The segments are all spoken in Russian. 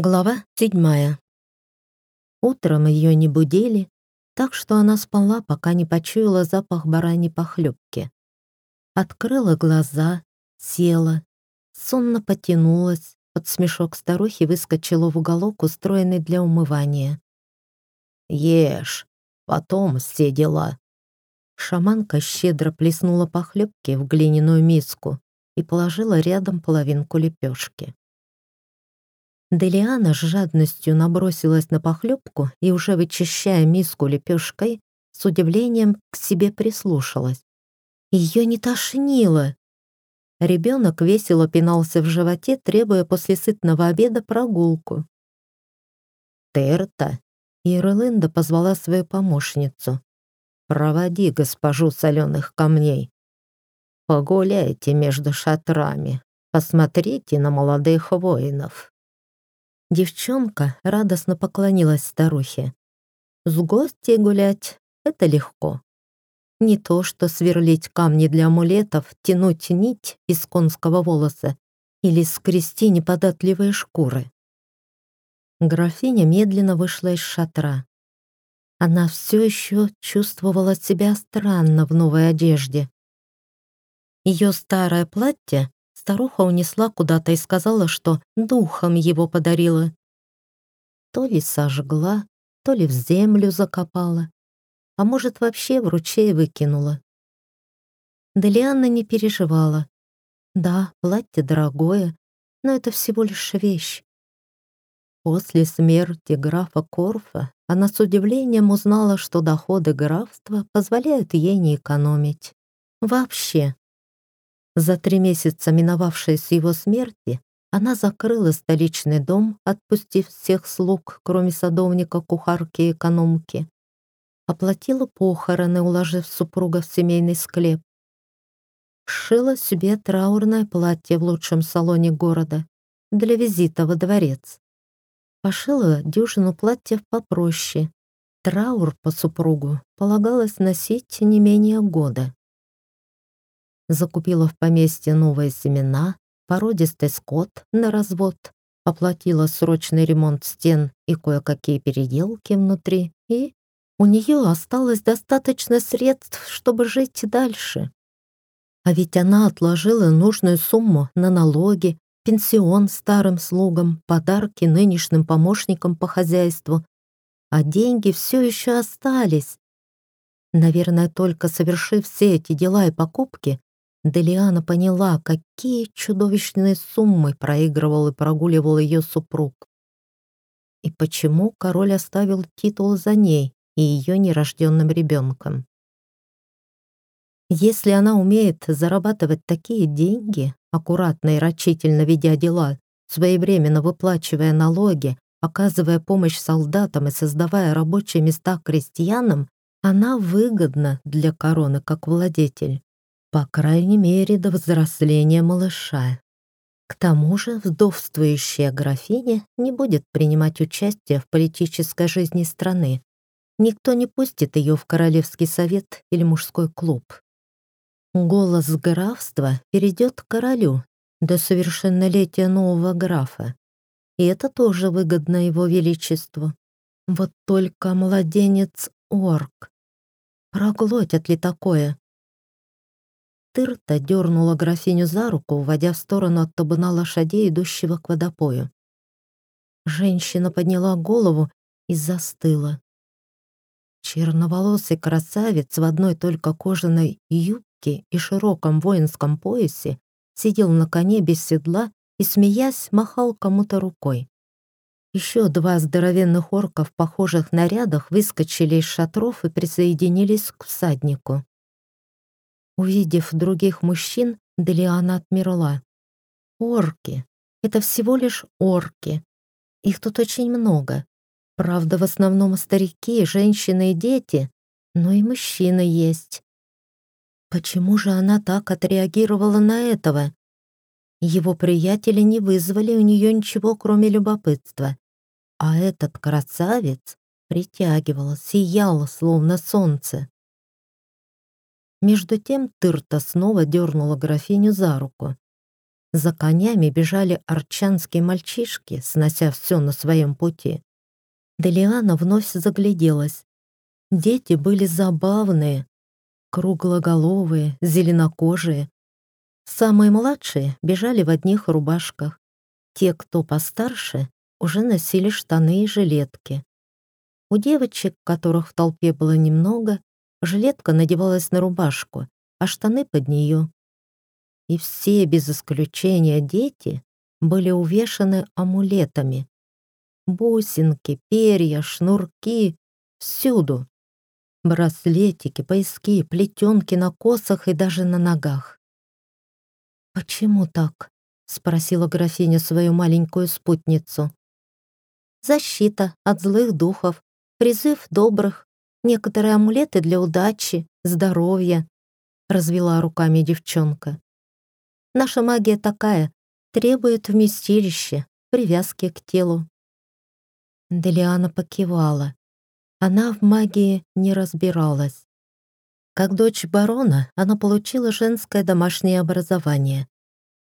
Глава седьмая. Утром ее не будили, так что она спала, пока не почуяла запах бараньей похлебки. Открыла глаза, села, сонно потянулась, под смешок старухи выскочила в уголок, устроенный для умывания. «Ешь, потом все дела». Шаманка щедро плеснула похлебки в глиняную миску и положила рядом половинку лепешки. Делиана с жадностью набросилась на похлебку и, уже вычищая миску лепешкой, с удивлением к себе прислушалась. Ее не тошнило. Ребенок весело пинался в животе, требуя после сытного обеда прогулку. «Терта!» — Ирлинда позвала свою помощницу. «Проводи госпожу соленых камней. Погуляйте между шатрами, посмотрите на молодых воинов». Девчонка радостно поклонилась старухе. «С гостей гулять — это легко. Не то, что сверлить камни для амулетов, тянуть нить из конского волоса или скрести неподатливые шкуры». Графиня медленно вышла из шатра. Она все еще чувствовала себя странно в новой одежде. Ее старое платье старуха унесла куда-то и сказала, что духом его подарила. То ли сожгла, то ли в землю закопала, а может, вообще в ручей выкинула. Делианна не переживала. Да, платье дорогое, но это всего лишь вещь. После смерти графа Корфа она с удивлением узнала, что доходы графства позволяют ей не экономить. Вообще, за три месяца, миновавшие с его смерти, она закрыла столичный дом, отпустив всех слуг, кроме садовника, кухарки и экономки. Оплатила похороны, уложив супруга в семейный склеп. Шила себе траурное платье в лучшем салоне города для визита во дворец. Пошила дюжину платьев попроще. Траур по супругу полагалось носить не менее года закупила в поместье новые семена, породистый скот на развод, оплатила срочный ремонт стен и кое-какие переделки внутри, и у нее осталось достаточно средств, чтобы жить дальше. А ведь она отложила нужную сумму на налоги, пенсион старым слугам, подарки нынешним помощникам по хозяйству, а деньги все еще остались. Наверное, только совершив все эти дела и покупки, Делиана поняла, какие чудовищные суммы проигрывал и прогуливал ее супруг. И почему король оставил титул за ней и ее нерожденным ребенком. Если она умеет зарабатывать такие деньги, аккуратно и рачительно ведя дела, своевременно выплачивая налоги, оказывая помощь солдатам и создавая рабочие места крестьянам, она выгодна для короны как владетель. По крайней мере, до взросления малыша. К тому же вдовствующая графиня не будет принимать участие в политической жизни страны. Никто не пустит ее в Королевский совет или мужской клуб. Голос графства перейдет к королю до совершеннолетия нового графа. И это тоже выгодно его величеству. Вот только младенец-орк. Проглотят ли такое? Тырта дернула графиню за руку, уводя в сторону от табуна лошадей, идущего к водопою. Женщина подняла голову и застыла. Черноволосый красавец в одной только кожаной юбке и широком воинском поясе сидел на коне без седла и, смеясь, махал кому-то рукой. Еще два здоровенных орка в похожих нарядах выскочили из шатров и присоединились к всаднику. Увидев других мужчин, Делиана отмерла. Орки. Это всего лишь орки. Их тут очень много. Правда, в основном старики, женщины и дети, но и мужчины есть. Почему же она так отреагировала на этого? Его приятели не вызвали у нее ничего, кроме любопытства. А этот красавец притягивал, сиял, словно солнце. Между тем Тырта снова дернула графиню за руку. За конями бежали арчанские мальчишки, снося все на своем пути. Делиана вновь загляделась. Дети были забавные, круглоголовые, зеленокожие. Самые младшие бежали в одних рубашках. Те, кто постарше, уже носили штаны и жилетки. У девочек, которых в толпе было немного, жилетка надевалась на рубашку, а штаны под нее. И все, без исключения дети, были увешаны амулетами. Бусинки, перья, шнурки — всюду. Браслетики, пояски, плетенки на косах и даже на ногах. «Почему так?» — спросила графиня свою маленькую спутницу. «Защита от злых духов, призыв добрых, некоторые амулеты для удачи, здоровья», — развела руками девчонка. «Наша магия такая, требует вместилища, привязки к телу». Делиана покивала. Она в магии не разбиралась. Как дочь барона, она получила женское домашнее образование.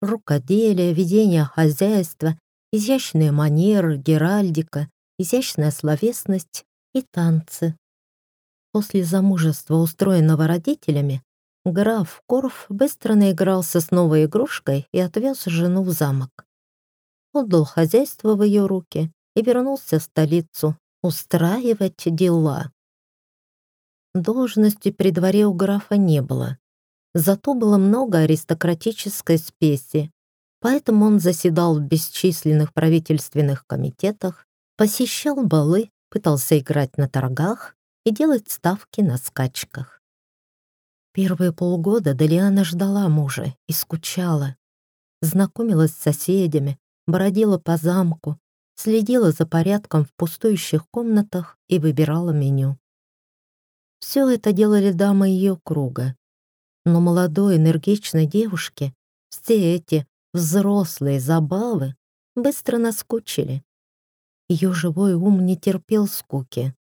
Рукоделие, ведение хозяйства, изящные манеры, геральдика, изящная словесность и танцы. После замужества, устроенного родителями, граф Корф быстро наигрался с новой игрушкой и отвез жену в замок. Отдал хозяйство в ее руки и вернулся в столицу, устраивать дела. Должности при дворе у графа не было. Зато было много аристократической спеси, поэтому он заседал в бесчисленных правительственных комитетах, посещал балы, пытался играть на торгах и делать ставки на скачках. Первые полгода Далиана ждала мужа и скучала. Знакомилась с соседями, бродила по замку, следила за порядком в пустующих комнатах и выбирала меню. Все это делали дамы ее круга. Но молодой, энергичной девушке все эти взрослые забавы быстро наскучили. Ее живой ум не терпел скуки.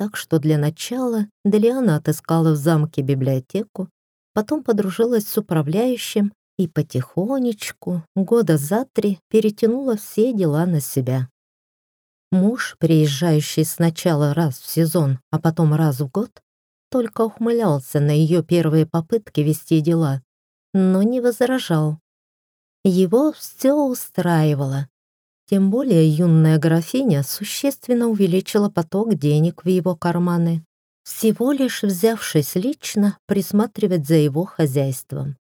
Так что для начала Делиана отыскала в замке библиотеку, потом подружилась с управляющим и потихонечку, года за три, перетянула все дела на себя. Муж, приезжающий сначала раз в сезон, а потом раз в год, только ухмылялся на ее первые попытки вести дела, но не возражал. Его все устраивало. Тем более юная графиня существенно увеличила поток денег в его карманы, всего лишь взявшись лично присматривать за его хозяйством.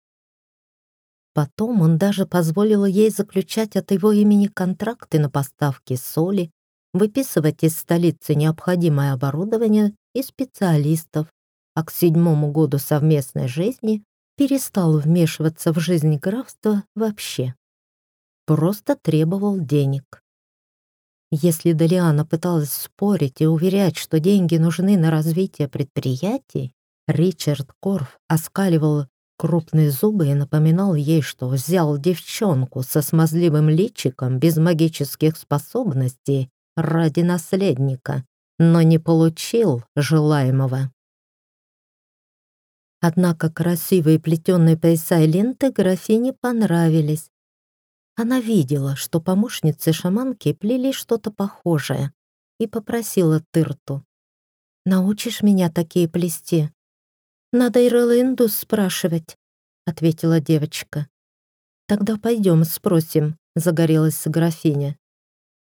Потом он даже позволил ей заключать от его имени контракты на поставки соли, выписывать из столицы необходимое оборудование и специалистов, а к седьмому году совместной жизни перестал вмешиваться в жизнь графства вообще. Просто требовал денег. Если Далиана пыталась спорить и уверять, что деньги нужны на развитие предприятий, Ричард Корф оскаливал крупные зубы и напоминал ей, что взял девчонку со смазливым личиком без магических способностей ради наследника, но не получил желаемого. Однако красивые плетеные пояса и ленты графине понравились. Она видела, что помощницы шаманки плели что-то похожее и попросила Тырту. «Научишь меня такие плести?» «Надо Ирлиндус спрашивать», — ответила девочка. «Тогда пойдем спросим», — загорелась графиня.